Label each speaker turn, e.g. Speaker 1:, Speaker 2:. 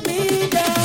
Speaker 1: me down.